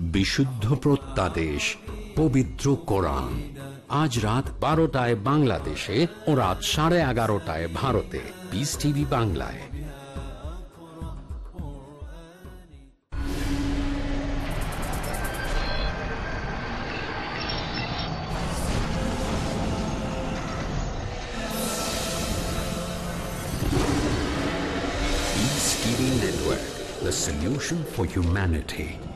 বিশুদ্ধ প্রত্যাদেশ, পবিত্র কোরআন। আজ রাত বারোটায় বাংলাদেশে ও রাত সাড়ে এগারোটায় ভারতে। পিস টিভি বাংলায়। The solution for humanity.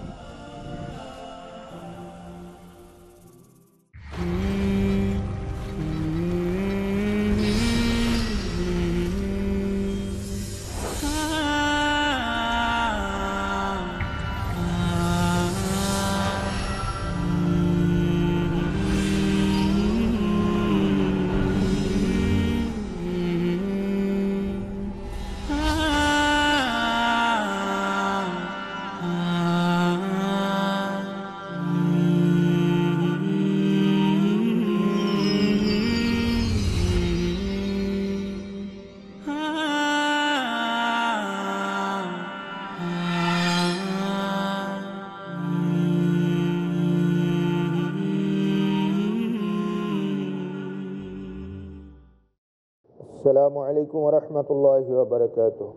السلام عليكم ورحمة الله وبركاته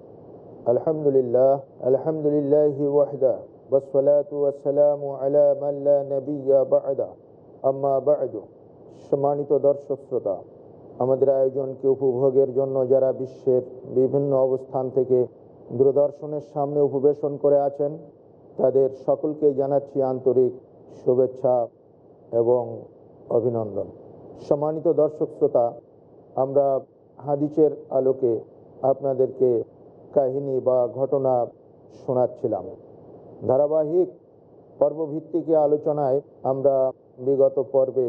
الحمد لله الحمد لله وحده والصلاة والسلام على من لا نبي بعد أما بعد সম্মানিত দর্শক শ্রোতা আমাদের আয়োজনকে উপভোগের জন্য যারা বিশ্বের বিভিন্ন অবস্থান থেকে দূরদর্শনের সামনে উপবেশন করে আছেন তাদের সকলকে জানাচ্ছি আন্তরিক শুভেচ্ছা এবং অভিনন্দন সম্মানিত দর্শক শ্রোতা আমরা হাদিসের আলোকে আপনাদেরকে কাহিনী বা ঘটনা শোনাচ্ছিলাম। ধারাবাহিক পর্বভিত্তিকে আলোচনায় আমরা বিগত পর্বে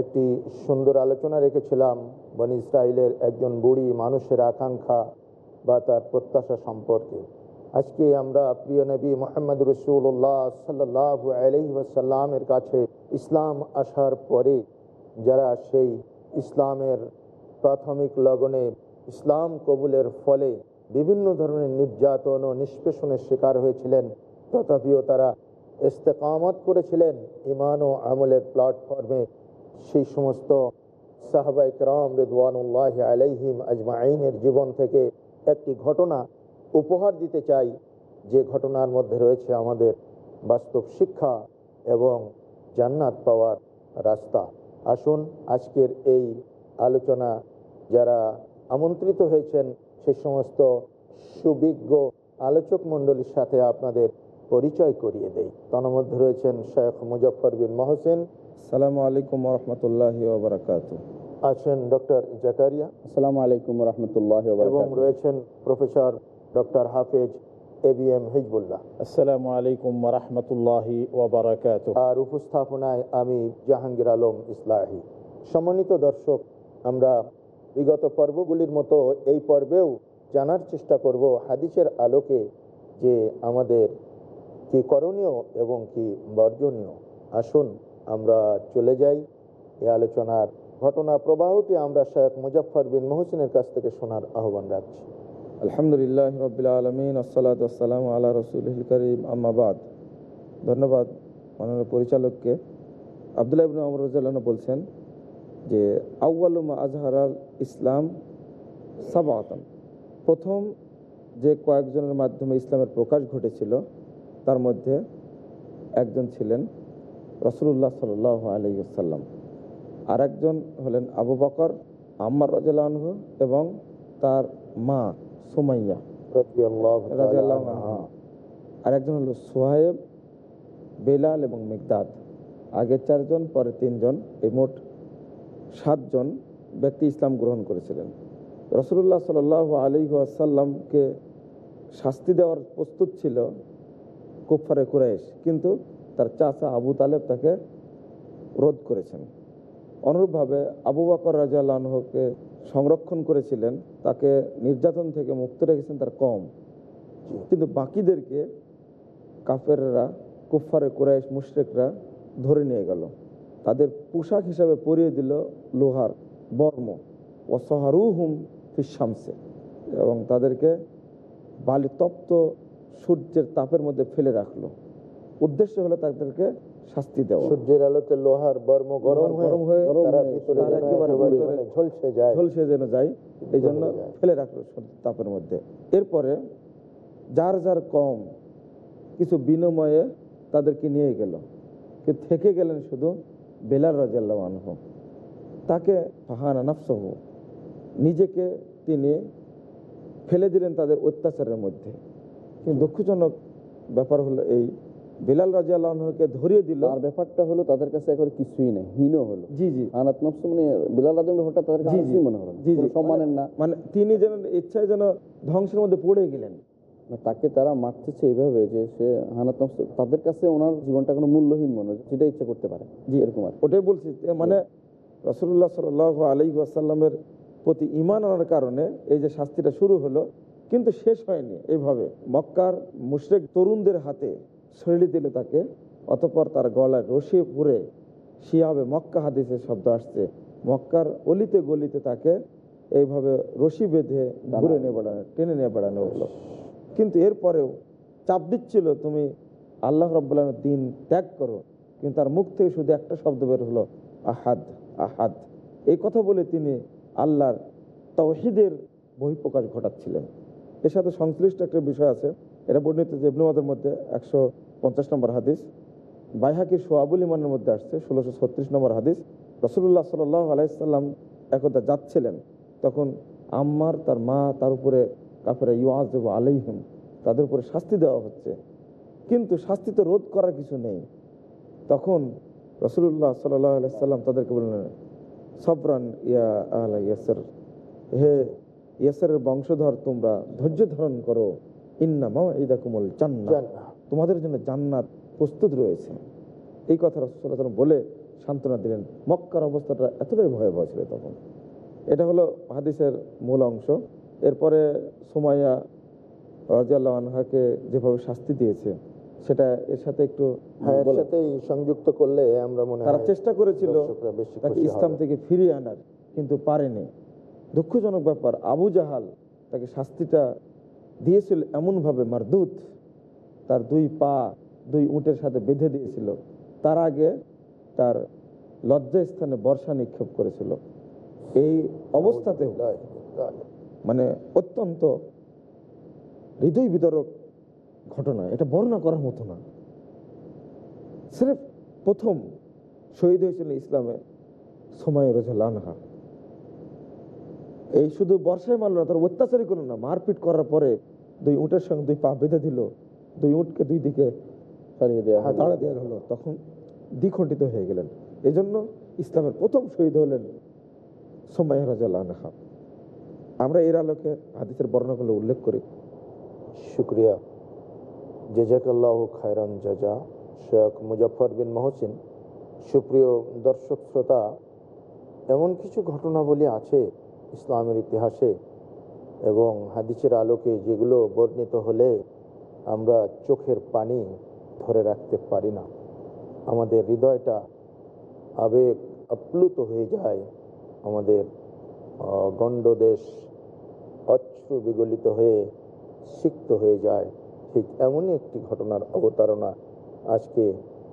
একটি সুন্দর আলোচনা রেখেছিলাম। বন ইসরায়েলের একজন বুড়ি মানুষের আকাঙ্ক্ষা বা তার প্রত্যাশা সম্পর্কে। আজকে আমরা প্রিয় নবী মোহাম্মদ রসুল্লাহ সাল্লাহ আলহিসাল্লামের কাছে ইসলাম আসার পরে যারা সেই ইসলামের প্রাথমিক লগনে ইসলাম কবুলের ফলে বিভিন্ন ধরনের নির্যাতন ও নিষ্পেষণের শিকার হয়েছিলেন। তথাপিও তারা ইস্তেকামত করেছিলেন ইমান ও আমলের প্ল্যাটফর্মে। সেই সমস্ত সাহাবাই রাম রেদওয়ানুল্লাহ আলাইহিম আজমাইনের জীবন থেকে একটি ঘটনা উপহার দিতে চাই। যে ঘটনার মধ্যে রয়েছে আমাদের বাস্তব শিক্ষা এবং জান্নাত পাওয়ার রাস্তা। আসুন আজকের এই আলোচনা যারা আমন্ত্রিত হয়েছেন সে সমস্ত সুবিজ্ঞ আলোচক মণ্ডলীর সাথে আপনাদের পরিচয় করিয়ে দেই। তন্মধ্যে রয়েছেন শেখ মুজফর বিন মহসেন। সালাম আলাইকুম রহমতুল্লাহ বারকাত আছেন ডক্টর জাকারিয়া। আসসালামু আলাইকুম রহমতুল্লাহ এবং রয়েছেন প্রফেসর ডক্টর হাফেজ এ বি এম হিজবুল্লাহ। আসসালামু আলাইকুম রহমতুল্লাহি আর উপস্থাপনায় আমি জাহাঙ্গীর আলম ইসলাহি। সম্মানিত দর্শক আমরা বিগত পর্বগুলির মতো এই পর্বেও জানার চেষ্টা করব হাদিসের আলোকে যে আমাদের কি করণীয় এবং কি বর্জনীয়। আসুন আমরা চলে যাই। এই আলোচনার ঘটনা প্রবাহটি আমরা শেখ মুজফর বিন মহসিনের কাছ থেকে শোনার আহ্বান রাখছি। আলহামদুলিল্লাহ আলমিন আসসালাতাম আল্লাহ রসুল করিম আম্মাবাদ ধন্যবাদ মাননীয় পরিচালককে। আবদুল্লাহ ইবিন আমরুজ্জাল্লাহ বলছেন যে আউ্বালুমা আজহার আল ইসলাম সাবাতন। প্রথম যে কয়েকজনের মাধ্যমে ইসলামের প্রকাশ ঘটেছিল তার মধ্যে একজন ছিলেন রসুল্লাহ সাল আলাইসাল্লাম আর একজন হলেন আবু বকর আম্মার রাজু এবং তার মা সুমাইয়া রাজিয়াল্লাহু আনহা। আর একজন হলো সোহায়েব বেলাল এবং মেঘদাদ আগে চারজন পরে তিনজন এই মোট সাতজন ব্যক্তি ইসলাম গ্রহণ করেছিলেন। রসুল্লাহ সাল আলী আসাল্লামকে শাস্তি দেওয়ার প্রস্তুত ছিল কুফারে কুরাইশ, কিন্তু তার চাচা আবু তালেব তাকে রোধ করেছেন। অনুরূপভাবে আবু বকর রাজাকে সংরক্ষণ করেছিলেন, তাকে নির্যাতন থেকে মুক্ত রেখেছেন তার কম কিন্তু বাকিদেরকে কাফেররা কুফারে কুরাইশ মুশরেকরা ধরে নিয়ে গেল। তাদের পোশাক হিসাবে পরিয়ে দিল লোহার বর্ম। ও সহারুহুম ফিসামসে এবং তাদেরকে বালিতপ্ত সূর্যের তাপের মধ্যে ফেলে রাখল। উদ্দেশ্য হলো তাদেরকে শাস্তি দেওয়া। সূর্যের আলোতে লোহার বর্ম গরম গরম হয়ে মানে ঝলসে যেন যায় এই জন্য ফেলে রাখল সূর্যের তাপের মধ্যে। এরপরে যার যার কম কিছু বিনিময়ে তাদেরকে নিয়ে গেল। কিন্তু থেকে গেলেন শুধু বেলাল রাজিয়াল্লাহ আনহু তাকে ফাহানা নাফসহ নিজেকে তিনি ফেলে দিলেন তাদের অত্যাচারের মধ্যে। কিন্তু দুঃখজনক ব্যাপার হলো এই বেলাল রাজিয়াল্লাহকে ধরিয়ে দিল। আর ব্যাপারটা হলো তাদের কাছে এখন কিছুই নেই হীন হলো। জি জি। আনাত নফস মানে বিলাল রাজন ব্যাপারটা তাদের কাছে জি, জি। মনে হলো জি জি। সম্মানের না। মানে তিনি যেন ইচ্ছায় যেন ধ্বংসের মধ্যে পড়ে গেলেন। তাকে তারা মারতেছে এইভাবে যে সে হানাত তাদের কাছে ওনার জীবনটা কোনো মূল্যহীন মনে হচ্ছে যেটা ইচ্ছা করতে পারে। জি এরকম আর ওটাই বলছি যে মানে রসুল্লাহ সাল আলী আসাল্লামের প্রতি ইমান আনার কারণে এই যে শাস্তিটা শুরু হলো কিন্তু শেষ হয়নি এইভাবে। মক্কার মুশরেক তরুণদের হাতে শৈলী দিল তাকে অতপর তার গলায় রশি পুরে শিয়াবে মক্কা হাদিসের শব্দ আসছে। মক্কার অলিতে গলিতে তাকে এইভাবে রশি বেঁধে ঘুরে নিয়ে বেড়ানো টেনে নিয়ে বেড়ানো হলো। কিন্তু এরপরেও চাপ দিচ্ছিল, তুমি আল্লাহ রব্বুল্লাহ দিন ত্যাগ করো। কিন্তু তার মুখ থেকে শুধু একটা শব্দ বের হলো, আহাদ আহাদ। এই কথা বলে তিনি আল্লাহর তৌহিদের বহিঃপ্রকাশ ঘটাচ্ছিলেন। এর সাথে সংশ্লিষ্ট একটা বিষয় আছে, এটা বর্ণিত যে ইবনুমাদের মধ্যে একশো পঞ্চাশ নম্বর হাদিস বাইহাকির সোয়াবুল ইমানের মধ্যে আসছে ষোলোশো ছত্রিশ নম্বর হাদিস। রসুল্লাহ সাল আলাইসাল্লাম একদা যাচ্ছিলেন, তখন আম্মার, তার মা তার উপরে কাফেরা ইউআজ আলাইহিম তাদের উপরে শাস্তি দেওয়া হচ্ছে। কিন্তু শাস্তি তো রোধ করার কিছু নেই। তখন রসুল্লাহ সাল্লাম তাদেরকে বললেন সবরান ইয়া আহলা ইয়াসের হে ইয়াসের বংশধর তোমরা ধৈর্য ধারণ করো। ইন্নামা ইদা কুমল জান্নাত। তোমাদের জন্য জান্নাত প্রস্তুত রয়েছে। এই কথা রসুল্লাহ বলে সান্ত্বনা দিলেন। মক্কার অবস্থাটা এতটাই ভয়াবহ ছিল তখন। এটা হলো হাদিসের মূল অংশ। এরপরে সুমাইয়া রাজিয়াল্লাহ আনহাকে যেভাবে শাস্তি দিয়েছে সেটা এর সাথে একটু হ্যাঁ এর সংযুক্ত করলে আমরা মনে তারা চেষ্টা করেছিল তাকে ইসলাম থেকে ফিরিয়ে আনার কিন্তু পারেনি। দুঃখজনক ব্যাপার আবু জাহাল তাকে শাস্তিটা দিয়েছিল এমনভাবে মারদুত তার দুই পা দুই উঁটের সাথে বেঁধে দিয়েছিল। তার আগে তার লজ্জা স্থানে বর্ষা নিক্ষেপ করেছিল। এই অবস্থাতেও মানে অত্যন্ত হৃদয় বিতরক ঘটনা। এটা বর্ণনা করার মতো না। সিরেফ প্রথম শহীদ হয়েছিলেন ইসলামে সময় রোজাল আনহা। এই শুধু বর্ষায় মারল না তার অত্যাচারই করল না। মারপিট করার পরে দুই উঁটের সঙ্গে দুই পা বেঁধে দিল। দুই উঁটকে দুই দিকে। তাড়া দেওয়া হলো। তখন দ্বিখণ্ডিত হয়ে গেলেন। এই জন্য ইসলামের প্রথম শহীদ হলেন সময় রাজাল আনহা। আমরা এর আলোকে হাদিসের বর্ণনাগুলো উল্লেখ করি। শুক্রিয়া। জেজাকাল্লাহ খায়রান জাজা। শেখ মুজফর বিন মহসিন, সুপ্রিয় দর্শক শ্রোতা, এমন কিছু ঘটনাবলী আছে ইসলামের ইতিহাসে এবং হাদিসের আলোকে যেগুলো বর্ণিত হলে আমরা চোখের পানি ধরে রাখতে পারি না। আমাদের হৃদয়টা আবেগ আপ্লুত হয়ে যায়। আমাদের গণ্ডদেশ অশ্রু বিগলিত হয়ে সিক্ত হয়ে যায়। ঠিক এমনই একটি ঘটনার অবতারণা আজকে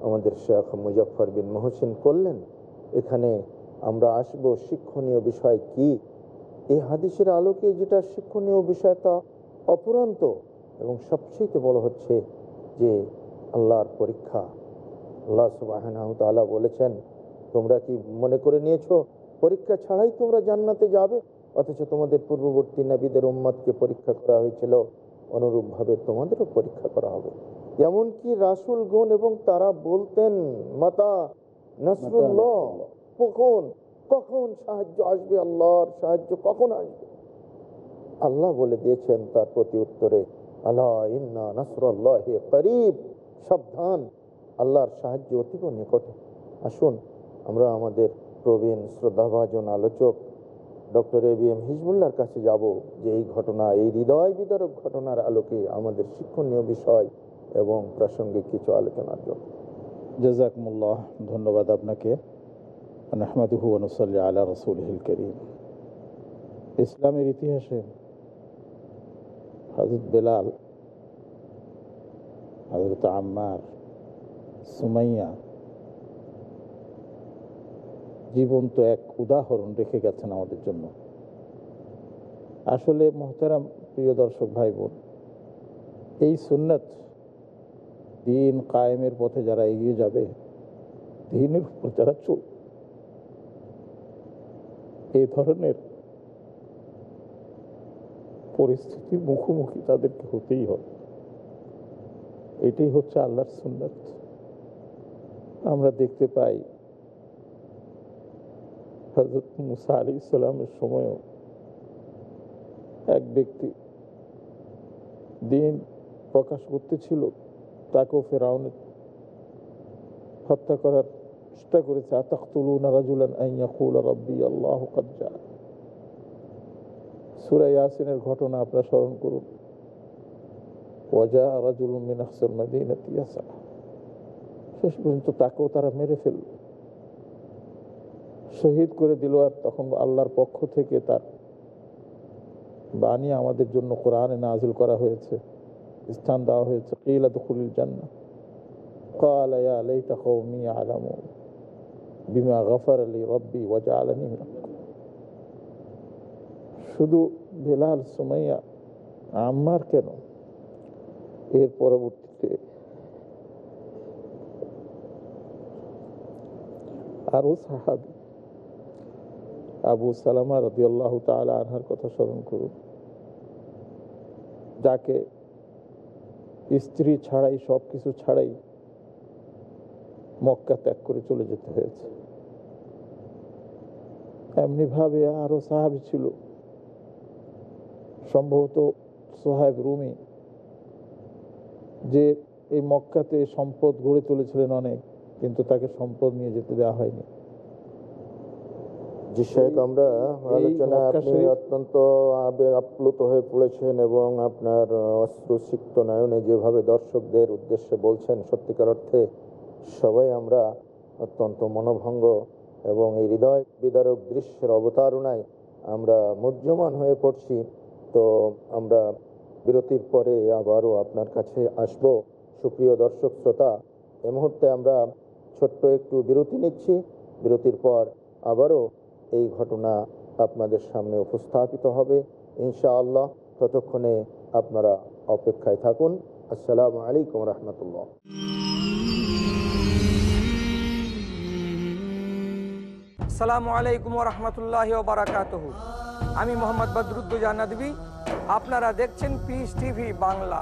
আমাদের শেখ মুজফর বিন মহসিন করলেন। এখানে আমরা আসব শিক্ষণীয় বিষয় কি? এই হাদিসের আলোকে যেটা শিক্ষণীয় বিষয় তা অপুরন্ত এবং সবচেয়ে বড় হচ্ছে যে আল্লাহর পরীক্ষা। আল্লাহ সুবাহ বলেছেন, তোমরা কি মনে করে নিয়েছো, পরীক্ষা ছাড়াই তোমরা জান্নাতে যাবে? অথচ তোমাদের পূর্ববর্তী নবীদের উম্মতকে পরীক্ষা করা হয়েছিল অনুরূপভাবে তোমাদেরও পরীক্ষা করা হবে। এমনকি রাসুল গুণ এবং তারা বলতেন মাতা নাসরুল্লাহ কখন? কখন সাহায্য আসবে আল্লাহর সাহায্য? কখন আসবে? আল্লাহ বলে দিয়েছেন তার প্রতি উত্তরে আল্লাহ ইন্না নাসরুল্লাহ করিব। সাবধান আল্লাহর সাহায্য অতীব নিকটে। আসুন আমরা আমাদের প্রবীণ শ্রদ্ধাভাজন আলোচক ডক্টর এ বি এম হিজবুল্লার কাছে যাব যে এই ঘটনা, এই হৃদয় বিদারক ঘটনার আলোকে আমাদের শিক্ষণীয় বিষয় এবং প্রাসঙ্গিক কিছু আলোচনার জন্য। জাজাকমুল্লাহ, ধন্যবাদ আপনাকে। আলা রসুলহিল করিম। ইসলামের ইতিহাসে হজরত বেলাল হজরত আম্মার, সুমাইয়া জীবন্ত এক উদাহরণ রেখে গেছেন আমাদের জন্য। আসলে মোহতারাম, প্রিয় দর্শক ভাই বোন এই সুন্নত দিন কায়েমের পথে যারা এগিয়ে যাবে, দিনের উপর যারা চল এই ধরনের পরিস্থিতির মুখোমুখি তাদেরকে হতেই হবে। এটাই হচ্ছে আল্লাহর সুন্নত। আমরা দেখতে পাই হজরত মুসা আলী ইসলামের সময়ও এক ব্যক্তি দিন প্রকাশ করতেছিল, তাকেও ফেরাউনের হত্যা করার চেষ্টা করেছে। রব্বি আল্লাহ সুরা ইয়াসিনের ঘটনা আপনারা স্মরণ করুন। ওয়াজা রাজুল মিন ইয়াসা। শেষ পর্যন্ত তাকেও তারা মেরে ফেলল। শহীদ করে দিল আর তখন আল্লাহর পক্ষ থেকে তার বাণী আমাদের জন্য কোরআনে নাজিল করা হয়েছে, স্থান দেওয়া হয়েছে। কেলা তো খুলিল জান্না কালায়া আলাইতা কৌমি আলামু বিমা গফার আলী রব্বি ওয়াজা আলানি শুধু বেলাল, সুমাইয়া আমার কেন? এর পরবর্তীতে আরও সাহাবি আবু সালামা রবি আল্লাহ তালা আনহার কথা স্মরণ করুন। যাকে স্ত্রী ছাড়াই সব কিছু ছাড়াই মক্কা ত্যাগ করে চলে যেতে হয়েছে। এমনি ভাবে আরও সাহাবি ছিল। সম্ভবত সোহাইব রুমি, যে এই মক্কাতে সম্পদ গড়ে তুলেছিলেন অনেক, কিন্তু তাকে সম্পদ নিয়ে যেতে দেওয়া হয়নি। জি শেখ আমরা আলোচনা আপনি অত্যন্ত আবেগ আপ্লুত হয়ে পড়েছেন এবং আপনার অশ্রুসিক্ত নয়নে যেভাবে দর্শকদের উদ্দেশ্যে বলছেন সত্যিকার অর্থে সবাই আমরা অত্যন্ত মনোভঙ্গ এবং এই হৃদয় বিদারক দৃশ্যের অবতারণায় আমরা মুর্যমান হয়ে পড়ছি। তো আমরা বিরতির পরে আবারও আপনার কাছে আসব। সুপ্রিয় দর্শক শ্রোতা এ মুহূর্তে আমরা ছোট্ট একটু বিরতি নিচ্ছি। বিরতির পর আবারও এই ঘটনা আপনাদের সামনে উপস্থাপিত হবে, ইনশাআল্লাহ। ততক্ষণে আপনারা অপেক্ষায় থাকুন। আসসালামু আলাইকুম রহমতুল্লাহ। আসসালামু আলাইকুম রহমতুল্লাহ বারাকাত আমি মোহাম্মদ বদরুদ্দোজা নদী আপনারা দেখছেন পিস টিভি বাংলা।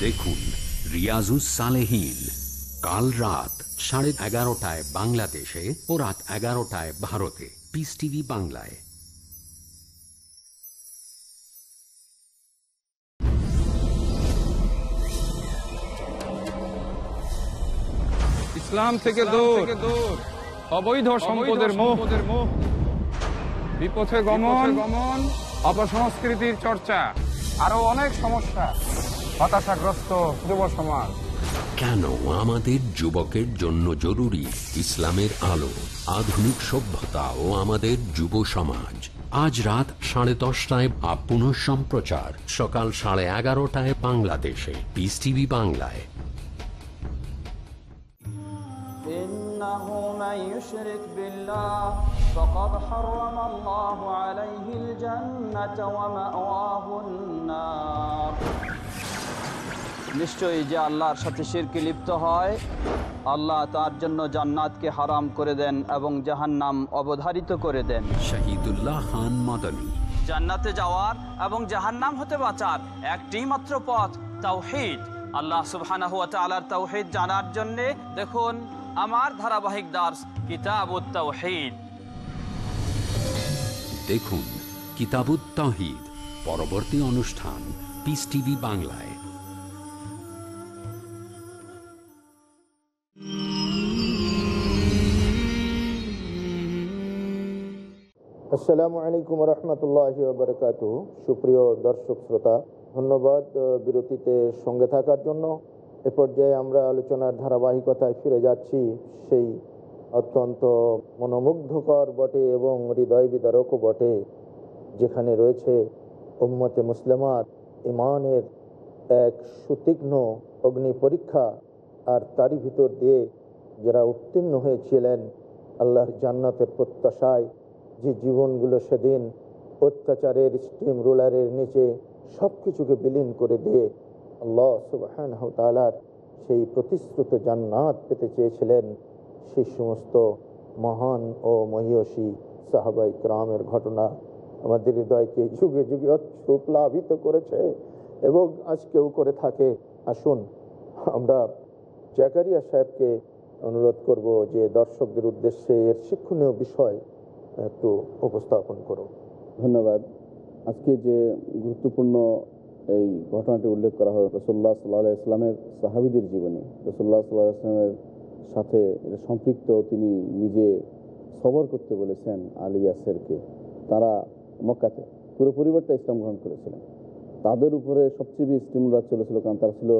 দেখুন রিয়াজুস সালেহীন। কাল রাত সাড়ে এগারোটায় বাংলাদেশে ও রাত এগারোটায় ভারতে। পিস টিভি বাংলায়। ইসলাম থেকে দূর। অবৈধ সম্পদের মোহ। বিপথে গমন। গমন। অপসংস্কৃতির চর্চা। আরও অনেক সমস্যা। হতাশাগ্রস্ত যুব সমাজ কেন আমাদের যুবকের জন্য জরুরি ইসলামের আলো আধুনিক সভ্যতা ও আমাদের যুব সমাজ আজ রাত সাড়ে দশটায় বা পুনঃ সম্প্রচার সকাল সাড়ে এগারোটায় বাংলাদেশে পিস টিভি বাংলায় إنه من يشرك بالله فقد নিশ্চয়ই যে আল্লাহর সাথে শিরকে লিপ্ত হয় আল্লাহ তার জন্য জান্নাতকে হারাম করে দেন এবং জাহান্নাম অবধারিত করে দেন। শহীদুল্লাহ খান মাদানী। জান্নাতে যাওয়ার এবং জাহান্নাম হতে বাঁচার একটি মাত্র পথ তাওহিদ। আল্লাহ সুবহানাহু ওয়া তাআলার তাওহিদ জানার জন্য দেখুন আমার ধারাবাহিক দাস কিতাবুত তাওহিদ। দেখুন কিতাবুত তাহিদ পরবর্তী অনুষ্ঠান পিস টিভি বাংলায়। আসসালামু আলাইকুম রহমতুল্লাহ বারকাত সুপ্রিয় দর্শক শ্রোতা, ধন্যবাদ বিরতিতে সঙ্গে থাকার জন্য। এ পর্যায়ে আমরা আলোচনার ধারাবাহিকতায় ফিরে যাচ্ছি। সেই অত্যন্ত মনোমুগ্ধকর বটে এবং হৃদয় বিদারকও বটে, যেখানে রয়েছে উম্মতে মুসলিমার ইমানের এক সুতীক্ষ্ণ অগ্নি পরীক্ষা আর তারই ভিতর দিয়ে যারা উত্তীর্ণ হয়েছিলেন আল্লাহর জান্নাতের প্রত্যাশায় যে জীবনগুলো সেদিন অত্যাচারের স্টিম রোলারের নিচে সব কিছুকে বিলীন করে দিয়ে আল্লাহ সুবাহান তালার সেই প্রতিশ্রুত জান্নাত পেতে চেয়েছিলেন সেই সমস্ত মহান ও মহিয়সী সাহাবাই ক্রামের ঘটনা আমাদের হৃদয়কে যুগে যুগে অশ্রু প্লাবিত করেছে এবং আজকেও করে থাকে। আসুন, আমরা জাকারিয়া সাহেবকে অনুরোধ করব যে দর্শকদের উদ্দেশ্যে এর শিক্ষণীয় বিষয় একটু উপস্থাপন করুন ধন্যবাদ। আজকে যে গুরুত্বপূর্ণ এই ঘটনাটি উল্লেখ করা হলো রসোল্লা সাল্লাহ ইসলামের সাহাবিদের জীবনী। রসোল্লা সাল্লাহ ইসলামের সাথে সম্পৃক্ত তিনি নিজে সবর করতে বলেছেন আলী ইয়াসেরকে। তারা মক্কাতে পুরো পরিবারটা ইসলাম গ্রহণ করেছিলেন। তাদের উপরে সবচেয়ে বেশি স্টিমুলার চলেছিল কারণ তারা ছিল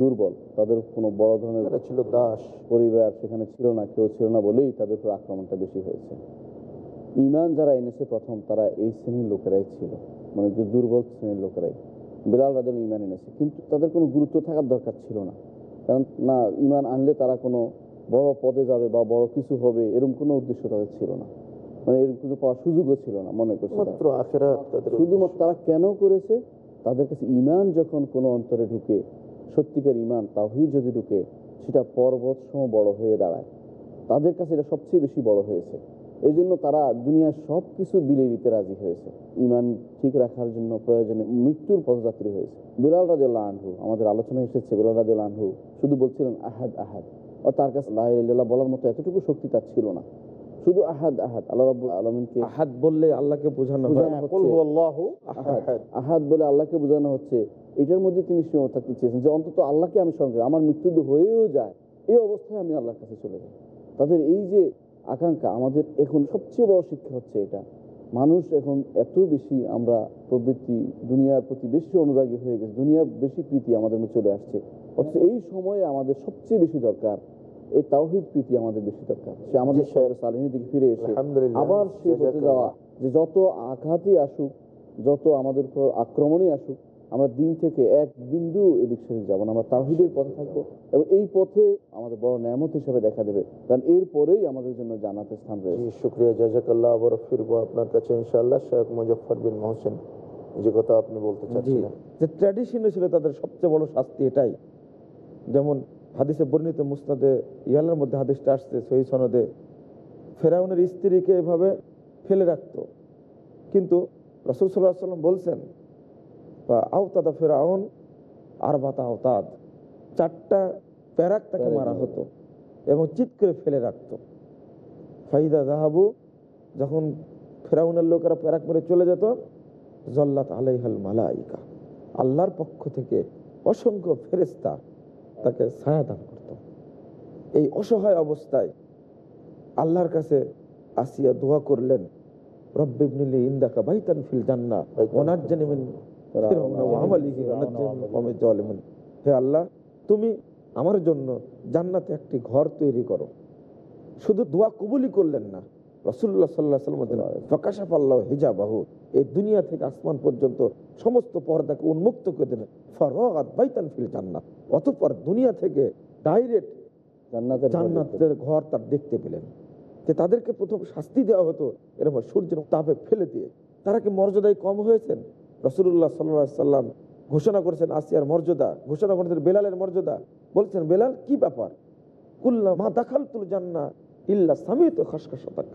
দুর্বল। তাদের কোনো বড় ধরনের ছিল দাস। পরিবার সেখানে ছিল না কেউ ছিল না বলেই তাদের উপর আক্রমণটা বেশি হয়েছে। ইমান যারা এনেছে প্রথম তারা এই শ্রেণির লোকেরাই ছিল। মানে যে দুর্বল শ্রেণির লোকেরাই। বিলাল রাজন ইমান এনেছে। কিন্তু তাদের কোনো গুরুত্ব থাকার দরকার ছিল না। কারণ না ইমান আনলে তারা কোনো বড় পদে যাবে বা বড় কিছু হবে এরকম কোনো উদ্দেশ্য তাদের ছিল না। মানে এরকম কিছু পাওয়ার সুযোগও ছিল না মনে করছে তারা। মাত্র শুধুমাত্র তারা কেন করেছে? তাদের কাছে ইমান যখন কোনো অন্তরে ঢুকে সত্যিকার ইমান তাহিদ যদি ঢুকে সেটা পর্বত সম বড় হয়ে দাঁড়ায়। তাদের কাছে এটা সবচেয়ে বেশি বড় হয়েছে। এই জন্য তারা দুনিয়ার সব কিছু বিলিয়ে দিতে রাজি হয়েছে। ইমান ঠিক রাখার জন্য প্রয়োজনে মৃত্যুর পথযাত্রী হয়েছে। বিলাল রাজে আনহু আমাদের আলোচনা এসেছে বিলাল রাজে আনহু শুধু বলছিলেন আহাদ আহাদ। আর তার কাছে লাহ বলার মতো এতটুকু শক্তি তার ছিল না। শুধু আহাদ আহাদ আল্লাহ রব আলমিনকে আহাদ বললে আল্লাহকে বোঝানো। আহাদ। বলে আল্লাহকে বোঝানো হচ্ছে এটার মধ্যে তিনি সীমা থাকতে চেয়েছেন যে অন্তত আল্লাহকে আমি স্মরণ করি আমার মৃত্যু হয়েও যায়। এই অবস্থায় আমি আল্লাহর কাছে চলে যাই। তাদের এই যে আকাঙ্ক্ষা। আমাদের এখন সবচেয়ে বড় শিক্ষা হচ্ছে এটা। মানুষ এখন এত বেশি আমরা প্রবৃত্তি দুনিয়ার প্রতি বেশি অনুরাগী হয়ে গেছে দুনিয়ার বেশি প্রীতি আমাদের মধ্যে চলে আসছে। অথচ এই সময়ে আমাদের সবচেয়ে বেশি দরকার এই তাওহিদ প্রীতি আমাদের বেশি দরকার। সে আমাদের স্যার। সালিনী দিকে ফিরে এসে আবার সে যাওয়া যে যত আঘাতই আসুক যত আমাদের উপর আক্রমণই আসুক আমরা দিন থেকে এক বিন্দু এদিক সেদিক যাব না আমরা তাহিদের পথে থাকব এবং এই পথে আমাদের বড় নিয়ামত হিসেবে দেখা দেবে। কারণ এরপরেই আমাদের জন্য জানাতে স্থান রয়েছে। শুক্রিয়া জাজাকাল্লাহ আবার ফিরবো আপনার কাছে ইনশাল্লাহ শেখ মুজফর বিন মহসেন যে কথা আপনি বলতে চাচ্ছিলেন। যে ট্র্যাডিশনে ছিল তাদের সবচেয়ে বড় শাস্তি এটাই। যেমন হাদিসে বর্ণিত মুস্তাদে ইয়ালের মধ্যে হাদিসটা আসছে সেই সনদে ফেরাউনের স্ত্রীকে এভাবে ফেলে রাখতো। কিন্তু রসুল সাল্লাহ সাল্লাম বলছেন আওতাদা ফেরাউন আর বাতা আওতাদ। চারটা প্যারাক তাকে মারা হতো এবং চিৎ করে ফেলে রাখতো। ফাইদা জাহাবু যখন ফেরাউনের লোকেরা প্যারাক মেরে চলে যেত জল্লাত আলাইহাল মালাইকা। আল্লাহর পক্ষ থেকে অসংখ্য ফেরেস্তা তাকে ছায়া দান করত। এই অসহায় অবস্থায় আল্লাহর কাছে আসিয়া দোয়া করলেন রব্বিবনিলি ইন্দাকা বাইতান ফিল জান্নাহ ওয়ানাজ্জানি মিন মিন হে আল্লাহ তুমি আমার জন্য জান্নাতে একটি ঘর তৈরি করো। শুধু দোয়া কবুলই করলেন না। রসুল্লাহ সাল্লাহ সাল্লাম হিজাবাহু এই দুনিয়া থেকে আসমান পর্যন্ত সমস্ত পর্দাকে উন্মুক্ত করে দিলেন। ফরাত বাইতান ফিল জান্নাত অতঃপর দুনিয়া থেকে ডাইরেক্ট জান্নাতের জান্নাতের ঘর তার দেখতে পেলেন। যে তাদেরকে প্রথম শাস্তি দেওয়া হতো এরকম সূর্যের তাপে ফেলে দিয়ে। তারা কি মর্যাদায় কম হয়েছেন? রসুল্লাহ সাল্লা সাল্লাম ঘোষণা করেছেন আসিয়ার মর্যাদা, ঘোষণা করেছেন বেলালের মর্যাদা। বলছেন, বেলাল, কি ব্যাপার? কুল্লা মা দাখাল তুল জান্না ইল্লা স্বামী তো খাসখাসাতাক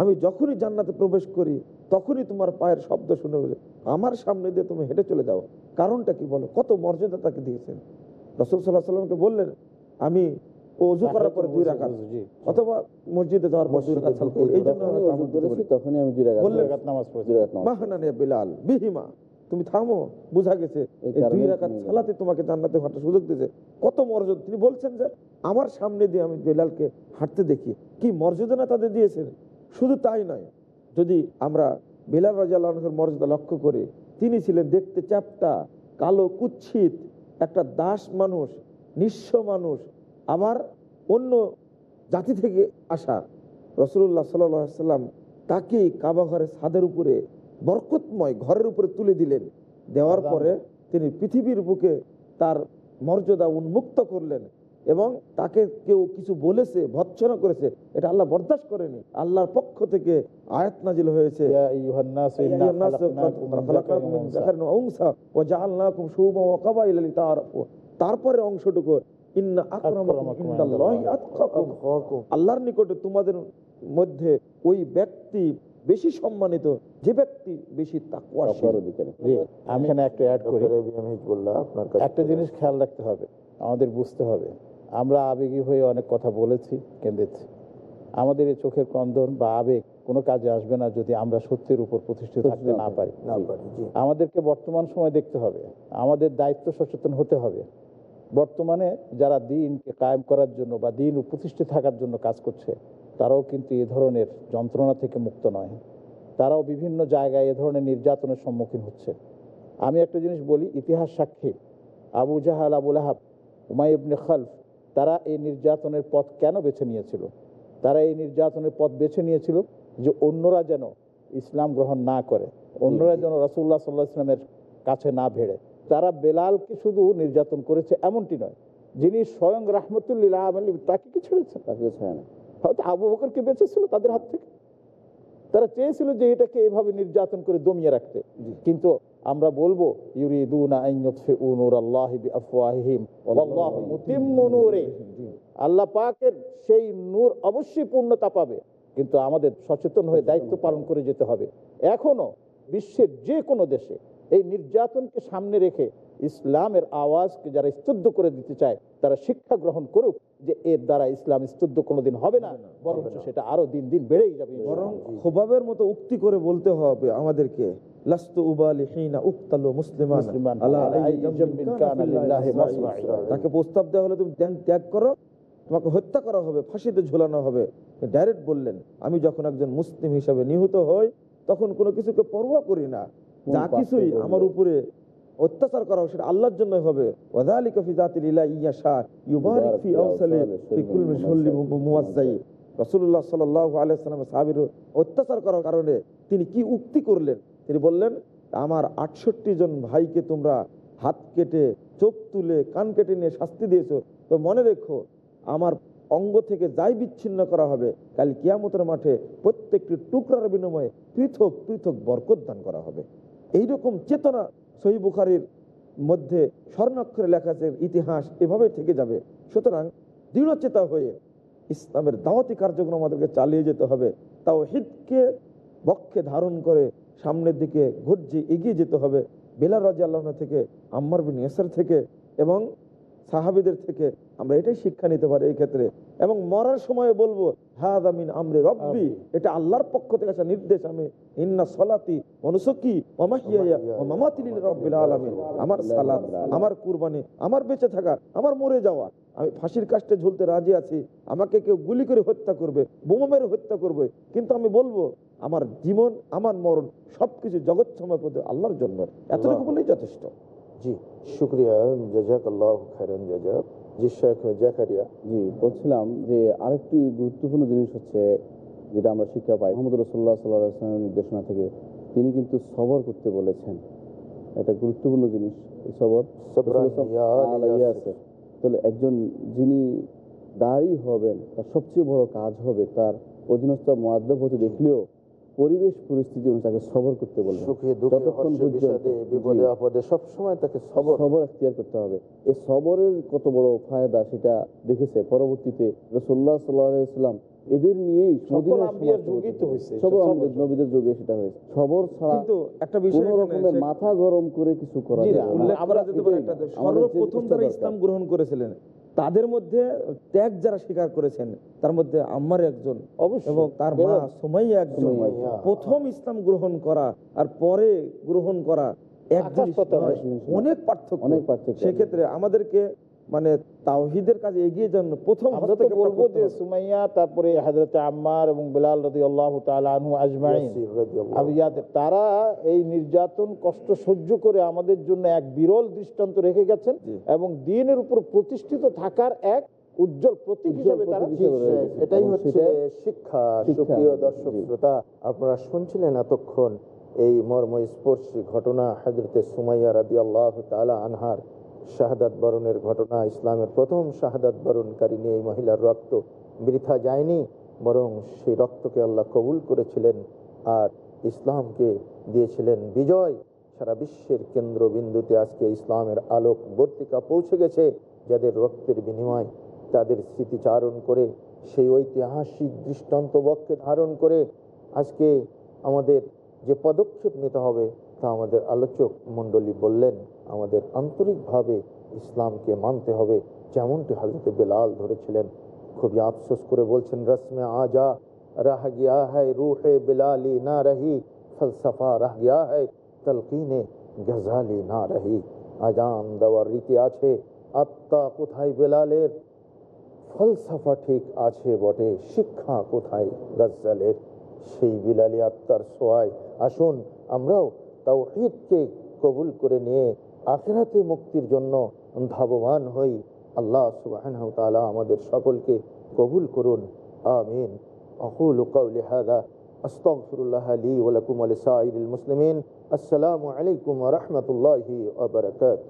আমি যখনই জান্নাতে প্রবেশ করি, তখনই তোমার পায়ের শব্দ শুনে বলে, আমার সামনে দিয়ে তুমি হেঁটে চলে যাও। কারণটা কি বলো? কত মর্যাদা তাকে দিয়েছেন। রসুল সাল্লাহ সাল্লামকে বললেন, আমি অজু করার পরে দুই রাখাত অথবা মসজিদে যাওয়ার পর দুই রাকাত এই জন্য যখনই হয়তো অজু আমল দিতে করেছি বলি। তখনই আমি দুই রাকাত নামাজ পড়েছি। দুই রাকাত নামাজ মাহানানে বিলাল বিহিমা তুমি থামো বোঝা গেছে এই এই দুই কারণেই সালাতে তোমাকে জান্নাতে হাঁটার সুযোগ দিয়েছে কত মর্যাদা তিনি বলছেন যে আমার সামনে দিয়ে আমি বেলালকে হাঁটতে দেখি কি মর্যাদা না তাদের দিয়েছেন শুধু তাই নয় যদি আমরা বেলাল রাজার মর্যাদা লক্ষ্য করি তিনি ছিলেন দেখতে চাপটা কালো কুচ্ছিত একটা দাস মানুষ নিঃস্ব মানুষ আমার অন্য জাতি থেকে আসা রসুল্লাহ সাল্লাম তাকে কাবা ঘরে ছাদের উপরে বরকতময় ঘরের উপরে তুলে দিলেন। দেওয়ার পরে তিনি পৃথিবীর বুকে তার মর্যাদা উন্মুক্ত করলেন এবং তাকে কেউ কিছু বলেছে ভৎসনা করেছে এটা আল্লাহ বরদাস্ত করেনি। আল্লাহর পক্ষ থেকে আয়াত নাজিল হয়েছে তারপরে অংশটুকু আল্লাহর নিকটে তোমাদের মধ্যে ওই ব্যক্তি বেশি সম্মানিত যে ব্যক্তি বেশি আমি এখানে একটা অ্যাড করি। জিনিস খেয়াল রাখতে হবে আমাদের বুঝতে হবে। আমরা আবেগী হয়ে অনেক কথা বলেছি কেঁদেছি। আমাদের এই চোখের ক্রন্দন বা আবেগ কোনো কাজে আসবে না যদি আমরা সত্যের উপর প্রতিষ্ঠিত থাকতে না পারি। আমাদেরকে বর্তমান সময় দেখতে হবে আমাদের দায়িত্ব সচেতন হতে হবে। বর্তমানে যারা দিনকে কায়েম করার জন্য বা দিন প্রতিষ্ঠিত থাকার জন্য কাজ করছে তারাও কিন্তু এ ধরনের যন্ত্রণা থেকে মুক্ত নয়। তারাও বিভিন্ন জায়গায় এ ধরনের নির্যাতনের সম্মুখীন হচ্ছে। আমি একটা জিনিস বলি ইতিহাস সাক্ষী। আবু জাহাল আবুল আহাব উমাইবনে খালফ তারা এই নির্যাতনের পথ কেন বেছে নিয়েছিল? তারা এই নির্যাতনের পথ বেছে নিয়েছিল যে অন্যরা যেন ইসলাম গ্রহণ না করে অন্যরা যেন রসুল্লাহ সাল্লাহ ইসলামের কাছে না ভেড়ে। তারা বেলালকে শুধু নির্যাতন করেছে এমনটি নয় যিনি স্বয়ং রাহমতুল্লিল্লাহ আলী তাকে কি না হয়তো আবু বকরকে বেঁচেছিল তাদের হাত থেকে। তারা চেয়েছিল যে এটাকে এভাবে নির্যাতন করে দমিয়ে রাখতে। কিন্তু আমরা বলব আল্লাহ পাকের সেই নূর অবশ্যই পূর্ণতা পাবে। কিন্তু আমাদের সচেতন হয়ে দায়িত্ব পালন করে যেতে হবে। এখনও বিশ্বের যে কোনো দেশে এই নির্যাতনকে সামনে রেখে ইসলামের আওয়াজকে যারা স্তব্ধ করে দিতে চায় তারা শিক্ষা গ্রহণ করুক যে এর দ্বারা ইসলাম স্তব্ধ কোনোদিন হবে না বরঞ্চ সেটা আরও দিন দিন বেড়েই যাবে বরং খোবাবের মতো উক্তি করে বলতে হবে আমাদেরকে। তাকে প্রস্তাব দেওয়া হলে তুমি ত্যাগ করো তোমাকে হত্যা করা হবে ফাঁসিতে ঝোলানো হবে। ডাইরেক্ট বললেন আমি যখন একজন মুসলিম হিসাবে নিহত হই তখন কোনো কিছুকে পরোয়া করি না। যা কিছুই আমার উপরে অত্যাচার করা সেটা আল্লাহর জন্য হবে। ওয়াযালিকা ফি যাতিল ইলা ইয়াশা ইউবারিক ফি আওসালি ফি কুল্লি শুল্লি মুওয়াজ্জাই। রাসূলুল্লাহ সাল্লাল্লাহু আলাইহি সাল্লামের সাহাবীর অত্যাচার করার কারণে তিনি কি উক্তি করলেন? তিনি বললেন আমার আটষট্টি জন ভাইকে তোমরা হাত কেটে চোখ তুলে কান কেটে নিয়ে শাস্তি দিয়েছ। তো মনে রেখো আমার অঙ্গ থেকে যাই বিচ্ছিন্ন করা হবে কাল কিয়ামতের মাঠে প্রত্যেকটি টুকরার বিনিময়ে পৃথক পৃথক বরকত দান করা হবে। এইরকম চেতনা সহি বুখারির মধ্যে স্বর্ণাক্ষরে লেখা আছে ইতিহাস এভাবে থেকে যাবে। সুতরাং দৃঢ়চেতা হয়ে ইসলামের দাওয়াতি কার্যক্রম আমাদেরকে চালিয়ে যেতে হবে। তাও হিদকে বক্ষে ধারণ করে সামনের দিকে ঘুরছে এগিয়ে যেতে হবে। বেলা রাজি আল্লাহ থেকে আম্মার বিন ইয়াসার থেকে এবং সাহাবিদের থেকে আমরা এটাই শিক্ষা নিতে পারি এই ক্ষেত্রে। এবং মরার সময় বলব আমিন আমরে রব্বি। এটা আল্লাহর পক্ষ থেকে একটা নির্দেশ আমি ইন্না সলাতি অনুসকি আমার সালাত আমার কুরবানি আমার বেঁচে থাকা আমার মরে যাওয়া আমি ফাঁসির কাষ্টে ঝুলতে রাজি আছি আমাকে কেউ গুলি করে হত্যা করবে বোমা মেরে হত্যা করবে কিন্তু আমি বলব আমার জীবন আমার মরণ সবকিছু জগৎ সময় পথে আল্লাহর জন্য। এতটুকু বলেই যথেষ্ট। জি শুক্রিয়া জাজাক আল্লাহ খায়রান জাজাক। জি শেখ জাকারিয়া। জি বলছিলাম যে আরেকটি গুরুত্বপূর্ণ জিনিস হচ্ছে যেটা আমরা শিক্ষা পাই। মোহাম্মদ রসোল্লা সাল্লাহামের নির্দেশনা থেকে তিনি কিন্তু সবর করতে বলেছেন। এটা গুরুত্বপূর্ণ জিনিস এই সবর। ইয়াসির। তাহলে একজন যিনি দাঁড়ি হবেন তার সবচেয়ে বড় কাজ হবে তার অধীনস্থ মোয়াদ্দব হতে দেখলেও পরিবেশ পরিস্থিতি তাকে সবর করতে বলবেন। সবসময় তাকে সবর সবর এখতিয়ার করতে হবে। এই সবরের কত বড় ফায়দা সেটা দেখেছে। পরবর্তীতে রসোল্লা সাল্লাহাম এদের নিয়েই। নবীদের যুগে সেটা হয়েছে সবর ছাড়া কিন্তু একটা বিষয় রকমের মাথা গরম করে কিছু করা সর্বপ্রথম যারা ইসলাম গ্রহণ করেছিলেন তাদের মধ্যে ত্যাগ যারা স্বীকার করেছেন তার মধ্যে আমার একজন অবশ্যই। এবং তার মা। সুমাইয়া একজন প্রথম ইসলাম গ্রহণ করা আর পরে গ্রহণ করা। অনেক পার্থক্য অনেক পার্থক্য। সেক্ষেত্রে আমাদেরকে মানে তাওহিদের কাজে এগিয়ে যান প্রথম বলব যে সুমাইয়া তারপরে হাজরত আম্মার এবং বিলাল রদি আল্লাহ আনহু আজমাইন তারা এই নির্যাতন কষ্ট সহ্য করে আমাদের জন্য এক বিরল দৃষ্টান্ত রেখে গেছেন এবং দিনের উপর প্রতিষ্ঠিত থাকার এক উজ্জ্বল প্রতীক হিসেবে তারা। এটাই হচ্ছে শিক্ষা শিক্ষা, সুপ্রিয় দর্শক শ্রোতা আপনারা শুনছিলেন এতক্ষণ এই মর্মস্পর্শী ঘটনা হজরতে সুমাইয়া রাদি আল্লাহ তালা আনহার শাহাদাত বরণের ঘটনা, ইসলামের প্রথম শাহাদাত বরণকারিনী এই মহিলার রক্ত বৃথা যায়নি, বরং সেই রক্তকে আল্লাহ কবুল করেছিলেন আর ইসলামকে দিয়েছিলেন বিজয়। সারা বিশ্বের কেন্দ্রবিন্দুতে আজকে ইসলামের আলোক বর্তিকা পৌঁছে গেছে, যাদের রক্তের বিনিময় তাদের স্মৃতিচারণ করে, সেই ঐতিহাসিক দৃষ্টান্তবককে ধারণ করে আজকে আমাদের যে পদক্ষেপ নিতে হবে তা আমাদের আলোচক মণ্ডলী বললেন, আমাদের আন্তরিকভাবে ইসলামকে মানতে হবে, যেমনটি হাজরতে বেলাল ধরেছিলেন। খুবই আফসোস করে বলছেন, রসমে আজা রাহ গিয়া হ্যায় রুহে বেলালি না রহি, ফলসফা রাহ গিয়া হ্যায় তলকিনে গজালি না রহি। আজান দেওয়ার রীতি আছে, আত্মা কোথায় বেলালের? ফলসাফা ঠিক আছে বটে, শিক্ষা কোথায় গজ্জালের? সেই বিলালি আত্মার সোয়ায়, আসুন আমরাও তাওহীদকে কবুল করে নিয়ে আখেরাতে মুক্তির জন্য ধাবমান হই আল্লাহ সুবহানাহু ওয়া তাআলা আমাদের সকলকে কবুল করুন আমিন أقول قولي هذا أستغفر الله لي ولكم ولسائر المسلمين السلام عليكم ورحمة الله وبركاته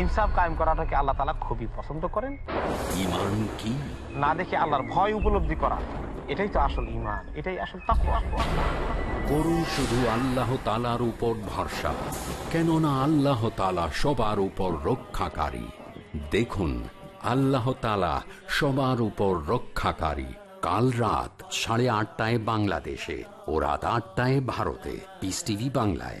ইনসাফ কায়েম করাটাকে আল্লাহ তালা খুবই পছন্দ করেন। ইমান কি? না দেখে আল্লাহর ভয় উপলব্ধি করা এটাই তো আসল ইমান এটাই আসল তাকওয়া। করুন শুধু আল্লাহ তালার উপর ভরসা কেননা আল্লাহ তালা সবার উপর রক্ষাকারী। দেখুন আল্লাহ তালা সবার উপর রক্ষাকারী। কাল রাত সাড়ে আটটায় বাংলাদেশে ও রাত আটটায় ভারতে। পিস টিভি বাংলায়।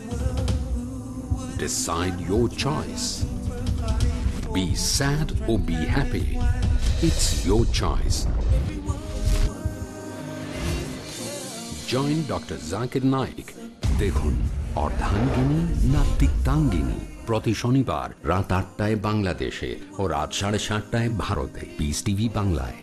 Decide your choice. Be sad or be happy. It's your choice. Join doctor Zakir Naik দেখুন, অর্ধাঙ্গিনী না তিক্তাঙ্গিনী প্রতি শনিবার রাত আটটায় বাংলাদেশে ও রাত সাড়ে সাতটায় ভারতে পিস টিভি বাংলায়